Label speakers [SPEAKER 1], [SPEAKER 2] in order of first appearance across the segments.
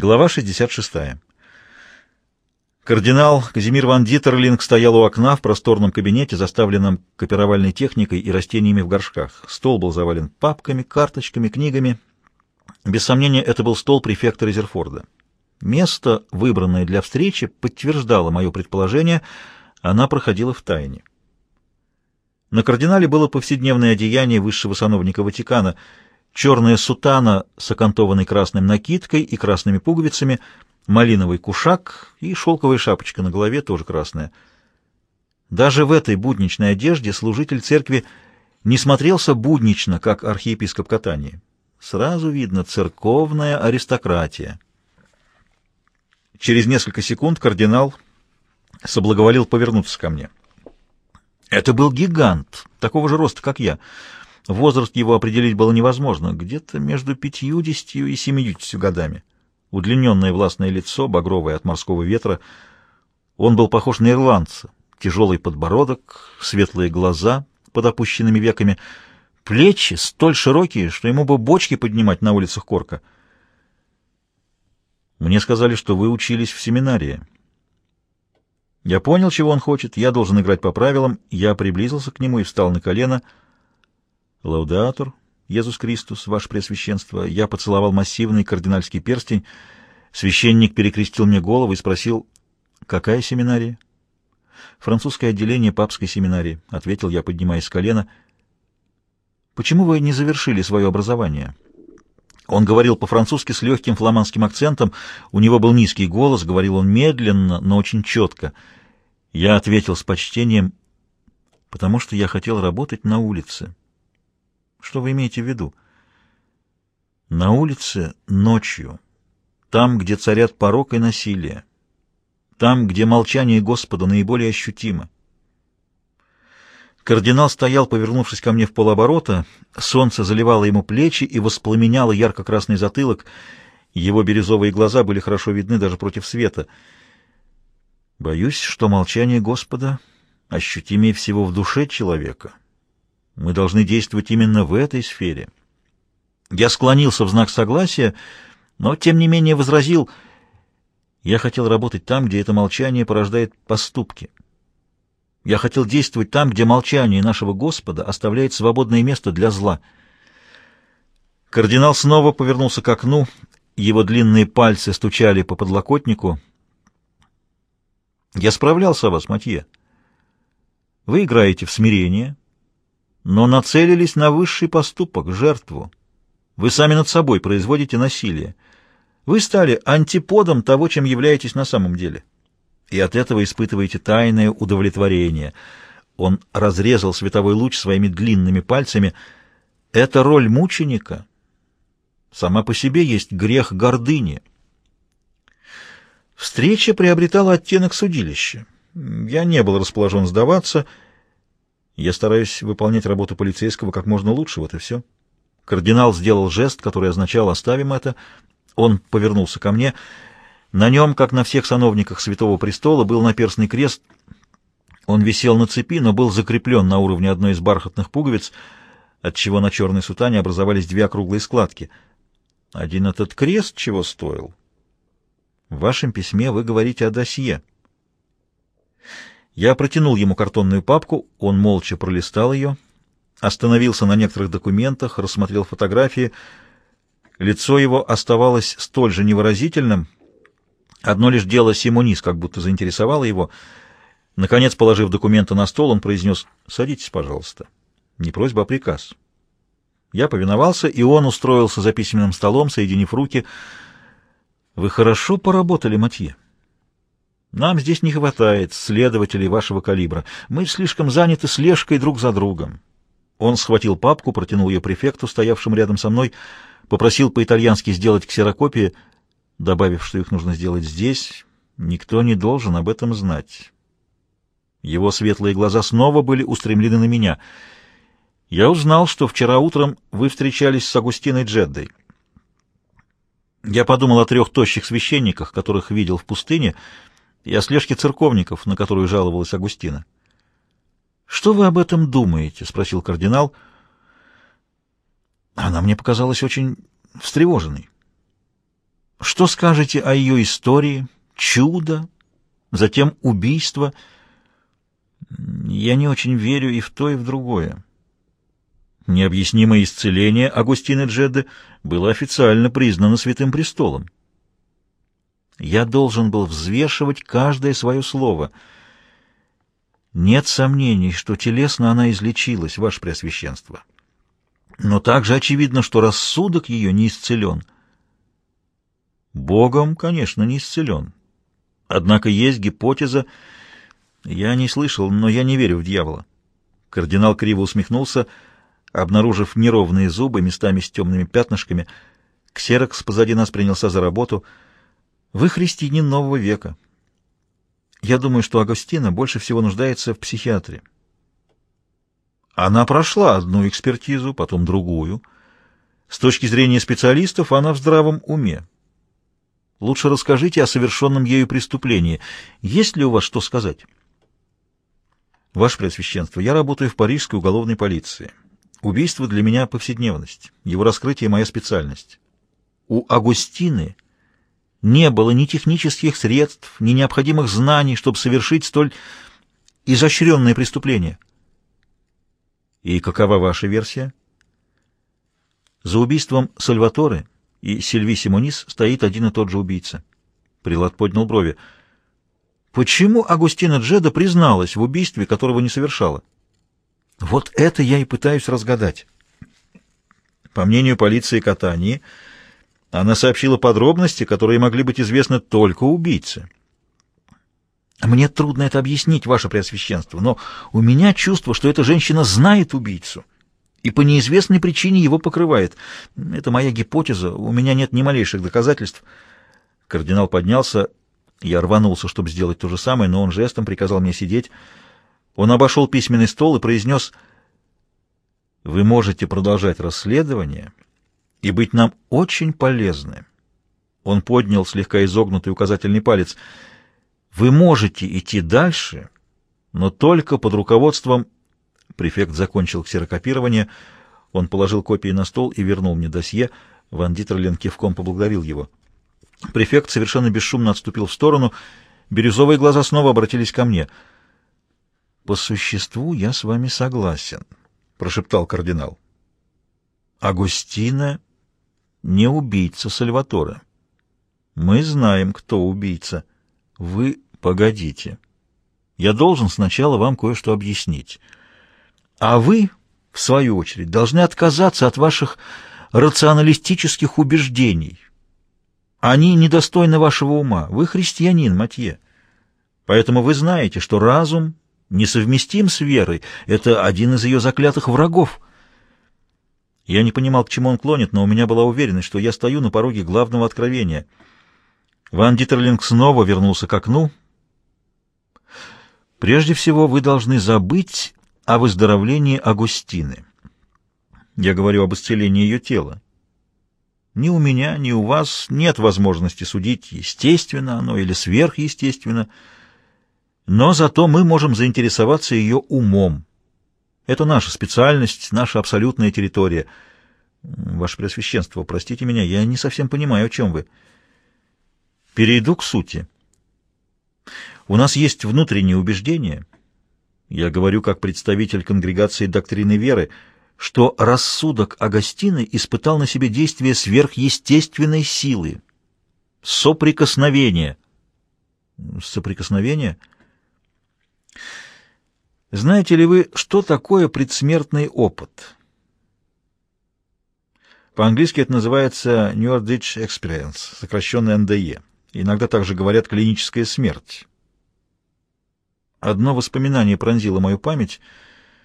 [SPEAKER 1] Глава 66. Кардинал Казимир ван Дитерлинг стоял у окна в просторном кабинете, заставленном копировальной техникой и растениями в горшках. Стол был завален папками, карточками, книгами. Без сомнения, это был стол префекта Резерфорда. Место, выбранное для встречи, подтверждало мое предположение, она проходила в тайне. На кардинале было повседневное одеяние высшего сановника Ватикана — черная сутана с окантованной красным накидкой и красными пуговицами, малиновый кушак и шелковая шапочка на голове, тоже красная. Даже в этой будничной одежде служитель церкви не смотрелся буднично, как архиепископ Катании. Сразу видно церковная аристократия. Через несколько секунд кардинал соблаговолил повернуться ко мне. Это был гигант, такого же роста, как я. Возраст его определить было невозможно, где-то между пятьюдесятью и семидесятью годами. Удлиненное властное лицо, багровое от морского ветра. Он был похож на ирландца. Тяжелый подбородок, светлые глаза под опущенными веками, плечи столь широкие, что ему бы бочки поднимать на улицах Корка. Мне сказали, что вы учились в семинарии. Я понял, чего он хочет, я должен играть по правилам, я приблизился к нему и встал на колено — Лаудатор, Иисус Христос, ваше Преосвященство, я поцеловал массивный кардинальский перстень. Священник перекрестил мне голову и спросил, какая семинария? Французское отделение папской семинарии, ответил я, поднимаясь с колена. Почему вы не завершили свое образование? Он говорил по-французски с легким фламандским акцентом, у него был низкий голос, говорил он медленно, но очень четко. Я ответил с почтением, потому что я хотел работать на улице. Что вы имеете в виду? На улице ночью, там, где царят порок и насилие, там, где молчание Господа наиболее ощутимо. Кардинал стоял, повернувшись ко мне в полоборота, солнце заливало ему плечи и воспламеняло ярко-красный затылок, его бирюзовые глаза были хорошо видны даже против света. Боюсь, что молчание Господа ощутимее всего в душе человека. Мы должны действовать именно в этой сфере. Я склонился в знак согласия, но, тем не менее, возразил, я хотел работать там, где это молчание порождает поступки. Я хотел действовать там, где молчание нашего Господа оставляет свободное место для зла. Кардинал снова повернулся к окну, его длинные пальцы стучали по подлокотнику. «Я справлялся о вас, Матье. Вы играете в смирение, но нацелились на высший поступок, жертву. Вы сами над собой производите насилие. Вы стали антиподом того, чем являетесь на самом деле. И от этого испытываете тайное удовлетворение. Он разрезал световой луч своими длинными пальцами. Эта роль мученика сама по себе есть грех гордыни. Встреча приобретала оттенок судилища. Я не был расположен сдаваться, я стараюсь выполнять работу полицейского как можно лучше, вот и все. Кардинал сделал жест, который означал «оставим это». Он повернулся ко мне. На нем, как на всех сановниках Святого Престола, был наперстный крест. Он висел на цепи, но был закреплен на уровне одной из бархатных пуговиц, отчего на черной сутане образовались две округлые складки. Один этот крест чего стоил? В вашем письме вы говорите о досье. Я протянул ему картонную папку, он молча пролистал ее, остановился на некоторых документах, рассмотрел фотографии. Лицо его оставалось столь же невыразительным. Одно лишь дело Симонис как будто заинтересовало его. Наконец, положив документы на стол, он произнес «Садитесь, пожалуйста». Не просьба, а приказ. Я повиновался, и он устроился за письменным столом, соединив руки. «Вы хорошо поработали, Матье». Нам здесь не хватает следователей вашего калибра. Мы слишком заняты слежкой друг за другом. Он схватил папку, протянул ее префекту, стоявшему рядом со мной, попросил по-итальянски сделать ксерокопии, добавив, что их нужно сделать здесь. Никто не должен об этом знать. Его светлые глаза снова были устремлены на меня. Я узнал, что вчера утром вы встречались с Агустиной Джеддой. Я подумал о трех тощих священниках, которых видел в пустыне, — и о слежке церковников, на которую жаловалась Агустина. «Что вы об этом думаете?» — спросил кардинал. Она мне показалась очень встревоженной. Что скажете о ее истории? Чудо? Затем убийство? Я не очень верю и в то, и в другое. Необъяснимое исцеление Агустины Джедды было официально признано Святым Престолом. Я должен был взвешивать каждое свое слово. Нет сомнений, что телесно она излечилась, Ваше Преосвященство. Но также очевидно, что рассудок ее не исцелен. Богом, конечно, не исцелен. Однако есть гипотеза, я не слышал, но я не верю в дьявола. Кардинал криво усмехнулся, обнаружив неровные зубы, местами с темными пятнышками. Ксерокс позади нас принялся за работу. Вы христианин нового века. Я думаю, что Агустина больше всего нуждается в психиатре. Она прошла одну экспертизу, потом другую. С точки зрения специалистов она в здравом уме. Лучше расскажите о совершенном ею преступлении. Есть ли у вас что сказать? Ваше Преосвященство, я работаю в парижской уголовной полиции. Убийство для меня повседневность, его раскрытие — моя специальность. У Агустины не было ни технических средств, ни необходимых знаний, чтобы совершить столь изощренное преступление. И какова ваша версия? За убийством Сальваторе и Сильви Симонис стоит один и тот же убийца. Прилад поднял брови. Почему Агустина Джеда призналась в убийстве, которого не совершала? Вот это я и пытаюсь разгадать. По мнению полиции Катании, она сообщила подробности, которые могли быть известны только убийце. Мне трудно это объяснить, ваше преосвященство, но у меня чувство, что эта женщина знает убийцу и по неизвестной причине его покрывает. Это моя гипотеза, у меня нет ни малейших доказательств. Кардинал поднялся, я рванулся, чтобы сделать то же самое, но он жестом приказал мне сидеть. Он обошел письменный стол и произнес, «Вы можете продолжать расследование и быть нам очень полезны». Он поднял слегка изогнутый указательный палец. «Вы можете идти дальше, но только под руководством...» Префект закончил ксерокопирование. Он положил копии на стол и вернул мне досье. Ван Дитерлен кивком поблагодарил его. Префект совершенно бесшумно отступил в сторону. Бирюзовые глаза снова обратились ко мне — по существу я с вами согласен, прошептал кардинал. Агустина не убийца Сальватора. Мы знаем, кто убийца. Вы погодите. Я должен сначала вам кое-что объяснить. А вы, в свою очередь, должны отказаться от ваших рационалистических убеждений. Они недостойны вашего ума. Вы христианин, Матье. Поэтому вы знаете, что разум несовместим с верой. Это один из ее заклятых врагов. Я не понимал, к чему он клонит, но у меня была уверенность, что я стою на пороге главного откровения. Ван Дитерлинг снова вернулся к окну. Прежде всего, вы должны забыть о выздоровлении Агустины. Я говорю об исцелении ее тела. Ни у меня, ни у вас нет возможности судить, естественно оно или сверхъестественно, но зато мы можем заинтересоваться ее умом. Это наша специальность, наша абсолютная территория. Ваше Преосвященство, простите меня, я не совсем понимаю, о чем вы. Перейду к сути. У нас есть внутреннее убеждение, я говорю как представитель конгрегации доктрины веры, что рассудок Агастины испытал на себе действие сверхъестественной силы, соприкосновение. Соприкосновение — знаете ли вы, что такое предсмертный опыт? По-английски это называется Near Ditch Experience, сокращенно НДЕ. Иногда также говорят клиническая смерть. Одно воспоминание пронзило мою память.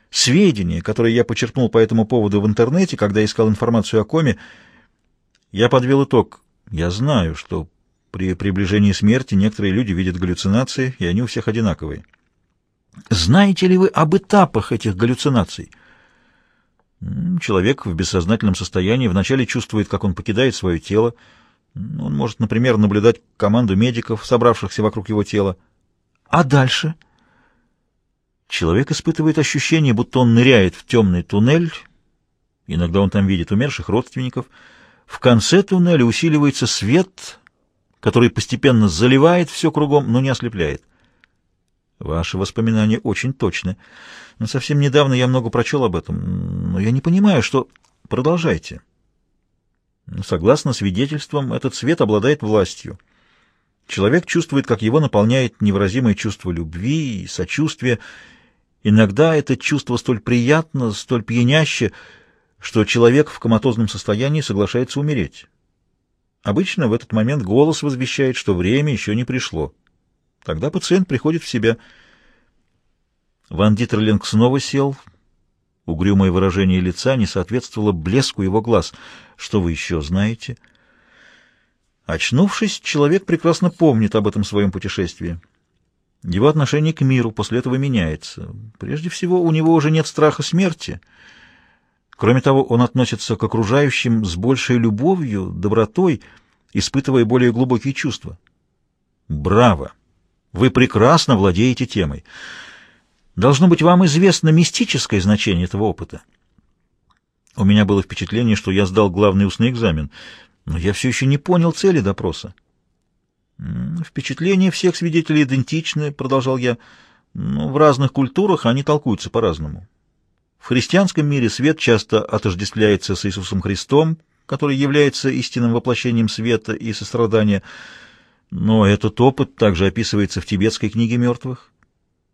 [SPEAKER 1] Сведения, которые я почерпнул по этому поводу в интернете, когда искал информацию о коме, я подвел итог. Я знаю, что при приближении смерти некоторые люди видят галлюцинации, и они у всех одинаковые. Знаете ли вы об этапах этих галлюцинаций? Человек в бессознательном состоянии вначале чувствует, как он покидает свое тело. Он может, например, наблюдать команду медиков, собравшихся вокруг его тела. А дальше? Человек испытывает ощущение, будто он ныряет в темный туннель. Иногда он там видит умерших родственников. В конце туннеля усиливается свет, который постепенно заливает все кругом, но не ослепляет. Ваши воспоминания очень точны. Совсем недавно я много прочел об этом, но я не понимаю, что... Продолжайте. Согласно свидетельствам, этот свет обладает властью. Человек чувствует, как его наполняет невыразимое чувство любви и сочувствия. Иногда это чувство столь приятно, столь пьяняще, что человек в коматозном состоянии соглашается умереть. Обычно в этот момент голос возвещает, что время еще не пришло. Тогда пациент приходит в себя. Ван Дитерлинг снова сел. Угрюмое выражение лица не соответствовало блеску его глаз. «Что вы еще знаете?» Очнувшись, человек прекрасно помнит об этом своем путешествии. Его отношение к миру после этого меняется. Прежде всего, у него уже нет страха смерти. Кроме того, он относится к окружающим с большей любовью, добротой, испытывая более глубокие чувства. Браво! Вы прекрасно владеете темой. Должно быть, вам известно мистическое значение этого опыта. У меня было впечатление, что я сдал главный устный экзамен, но я все еще не понял цели допроса. «Впечатления всех свидетелей идентичны», — продолжал я, — «но в разных культурах они толкуются по-разному. В христианском мире свет часто отождествляется с Иисусом Христом, который является истинным воплощением света и сострадания, но этот опыт также описывается в тибетской книге мертвых.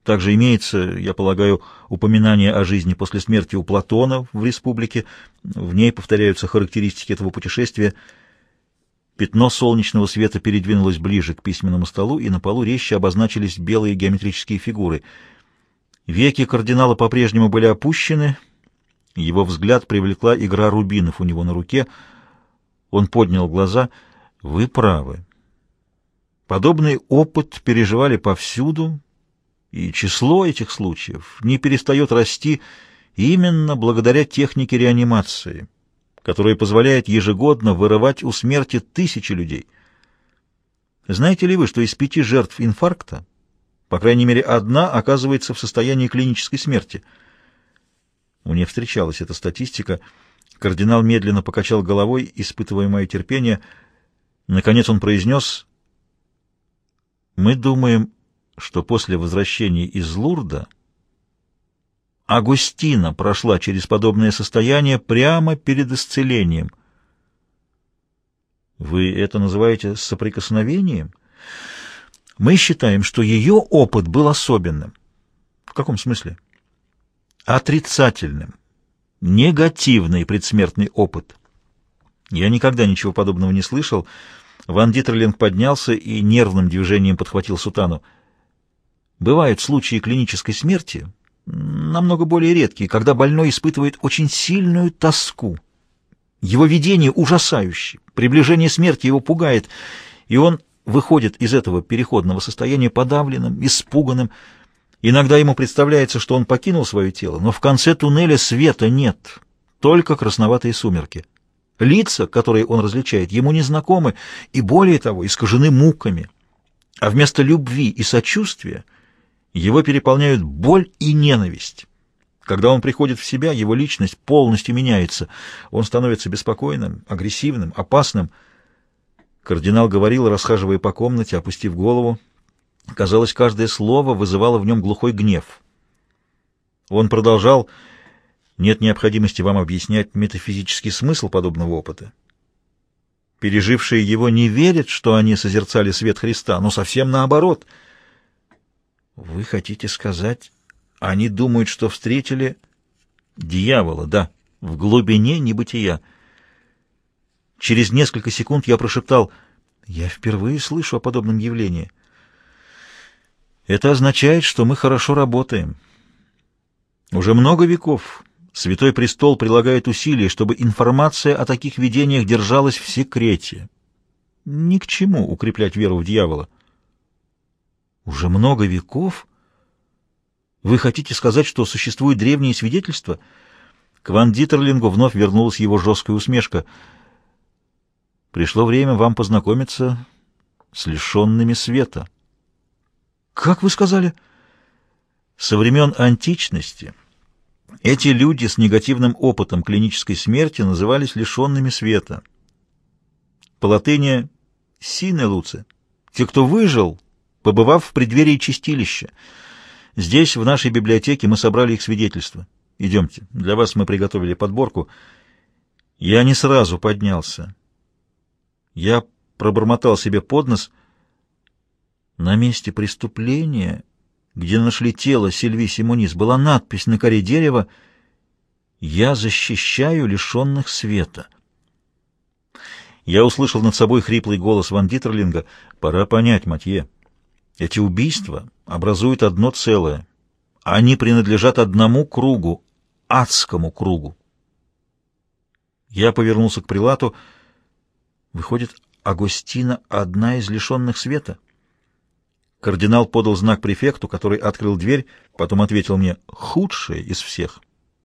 [SPEAKER 1] Также имеется, я полагаю, упоминание о жизни после смерти у Платона в республике. В ней повторяются характеристики этого путешествия. Пятно солнечного света передвинулось ближе к письменному столу, и на полу резче обозначились белые геометрические фигуры. Веки кардинала по-прежнему были опущены. Его взгляд привлекла игра рубинов у него на руке. Он поднял глаза. «Вы правы. Подобный опыт переживали повсюду, и число этих случаев не перестает расти именно благодаря технике реанимации, которая позволяет ежегодно вырывать у смерти тысячи людей. Знаете ли вы, что из пяти жертв инфаркта, по крайней мере, одна оказывается в состоянии клинической смерти? Мне встречалась эта статистика. Кардинал медленно покачал головой, испытывая мое терпение. Наконец он произнес мы думаем, что после возвращения из Лурда Агустина прошла через подобное состояние прямо перед исцелением. Вы это называете соприкосновением? Мы считаем, что ее опыт был особенным. В каком смысле? Отрицательным. Негативный предсмертный опыт. Я никогда ничего подобного не слышал, Ван Дитерлинг поднялся и нервным движением подхватил сутану. Бывают случаи клинической смерти, намного более редкие, когда больной испытывает очень сильную тоску. Его видение ужасающее, приближение смерти его пугает, и он выходит из этого переходного состояния подавленным, испуганным. Иногда ему представляется, что он покинул свое тело, но в конце туннеля света нет, только красноватые сумерки. Лица, которые он различает, ему незнакомы и, более того, искажены муками. А вместо любви и сочувствия его переполняют боль и ненависть. Когда он приходит в себя, его личность полностью меняется. Он становится беспокойным, агрессивным, опасным. Кардинал говорил, расхаживая по комнате, опустив голову. Казалось, каждое слово вызывало в нем глухой гнев. Он продолжал нет необходимости вам объяснять метафизический смысл подобного опыта. Пережившие его не верят, что они созерцали свет Христа, но совсем наоборот. Вы хотите сказать, они думают, что встретили дьявола, да, в глубине небытия. Через несколько секунд я прошептал, я впервые слышу о подобном явлении. Это означает, что мы хорошо работаем. Уже много веков Святой Престол прилагает усилия, чтобы информация о таких видениях держалась в секрете. Ни к чему укреплять веру в дьявола. Уже много веков? Вы хотите сказать, что существуют древние свидетельства? К Ван Дитерлингу вновь вернулась его жесткая усмешка. Пришло время вам познакомиться с лишенными света. Как вы сказали? Со времен античности эти люди с негативным опытом клинической смерти назывались лишенными света. По латыни Сине Луце. Те, кто выжил, побывав в преддверии чистилища. Здесь, в нашей библиотеке, мы собрали их свидетельства. Идемте, для вас мы приготовили подборку. Я не сразу поднялся. Я пробормотал себе под нос. На месте преступления, где нашли тело Сильви Симонис, была надпись на коре дерева «Я защищаю лишенных света». Я услышал над собой хриплый голос Ван Дитерлинга. «Пора понять, Матье, эти убийства образуют одно целое. Они принадлежат одному кругу, адскому кругу». Я повернулся к прилату. Выходит, Агустина — одна из лишенных света? Кардинал подал знак префекту, который открыл дверь, потом ответил мне «худшая из всех».